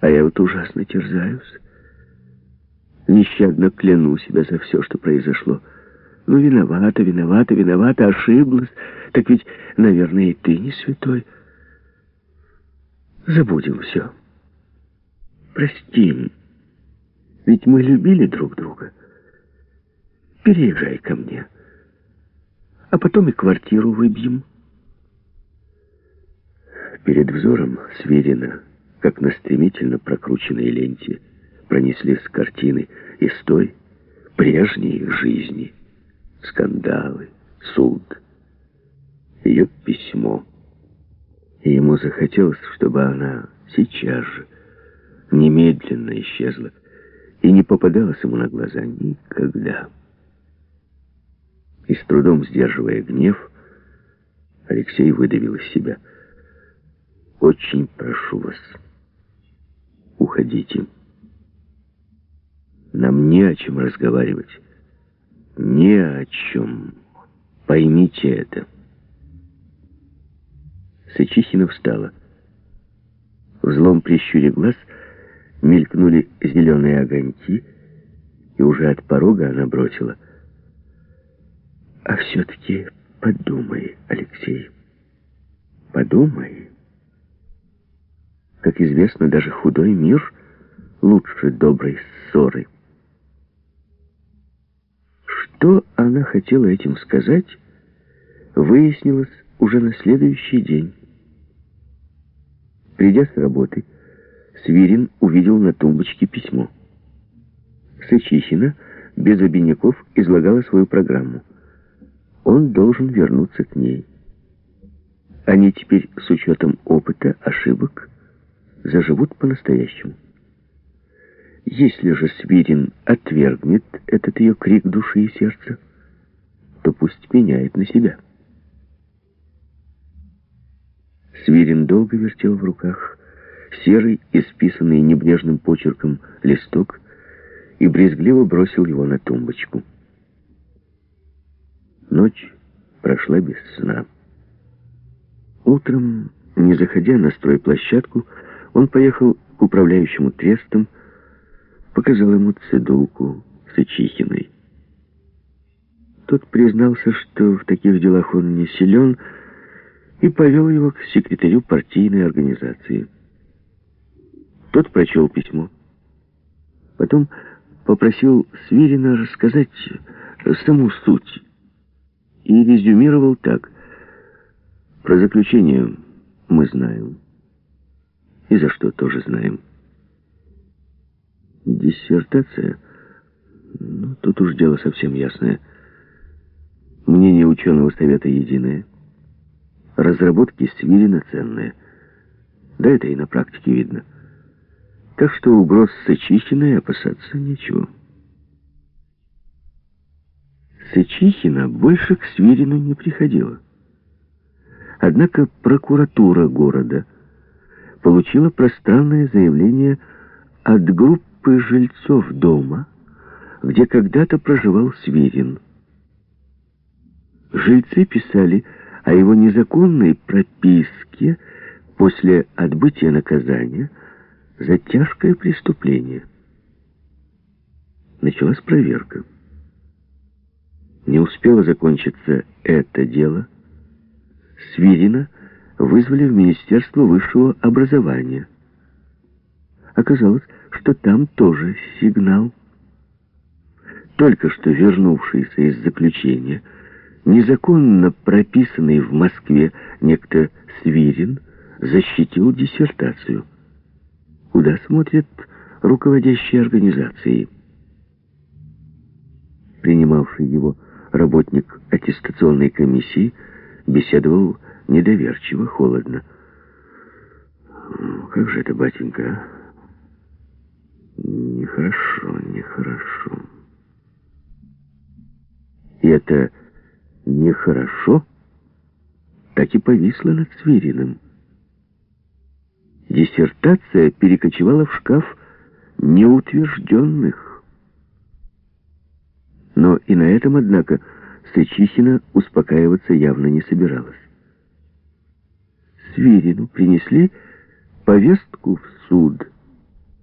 А я вот ужасно терзаюсь. Нещадно кляну себя за все, что произошло. Ну, виновата, виновата, виновата, ошиблась. Так ведь, наверное, и ты не святой. Забудем все. Простим. Ведь мы любили друг друга. Переезжай ко мне. А потом и квартиру выбьем. Перед взором Сверина, как на стремительно прокрученной ленте, пронеслись картины из той прежней жизни. Скандалы, суд, ее письмо. И ему захотелось, чтобы она сейчас же, немедленно исчезла и не попадалась ему на глаза никогда. И с трудом сдерживая гнев, Алексей выдавил из себя. «Очень прошу вас, уходите». Нам не о чем разговаривать. Не о чем. Поймите это. Сычихина встала. В злом прищуре глаз мелькнули зеленые огоньки, и уже от порога она бросила. А все-таки подумай, Алексей, подумай. Как известно, даже худой мир лучше доброй ссоры. Что она хотела этим сказать, выяснилось уже на следующий день. Придя с работы, Свирин увидел на тумбочке письмо. Сычихина без обиняков излагала свою программу. Он должен вернуться к ней. Они теперь, с учетом опыта, ошибок, заживут по-настоящему. Если же Свирин отвергнет этот ее крик души и сердца, то пусть меняет на себя. Свирин долго вертел в руках серый, исписанный небрежным почерком листок и брезгливо бросил его на тумбочку. Ночь прошла без сна. Утром, не заходя на стройплощадку, он поехал к управляющему трестом, показал ему цедулку Сычихиной. Тот признался, что в таких делах он не силен, и повел его к секретарю партийной организации. Тот прочел письмо. Потом попросил Свирина рассказать саму суть и резюмировал так. Про заключение мы знаем. И за что тоже знаем. Диссертация? Ну, тут уж дело совсем ясное. Мнение ученого совета единое. Разработки Свирина ценные. Да это и на практике видно. Так что угроз Сычихиной опасаться нечего. Сычихина больше к Свирину не приходила. Однако прокуратура города получила пространное заявление от группы жильцов дома, где когда-то проживал Свирин. Жильцы писали о его незаконной прописке после отбытия наказания за тяжкое преступление. Началась проверка. Не успело закончиться это дело. Свирина вызвали в Министерство высшего образования. Оказалось, что там тоже сигнал. Только что вернувшийся из заключения, незаконно прописанный в Москве некто Свирин, защитил диссертацию. Куда смотрят руководящие организации? Принимавший его работник аттестационной комиссии беседовал недоверчиво, холодно. «Как же это, батенька?» Нехорошо, нехорошо. И это нехорошо так и повисло над Свириным. Диссертация перекочевала в шкаф неутвержденных. Но и на этом, однако, Сычихина успокаиваться явно не собиралась. Свирину принесли повестку в суд —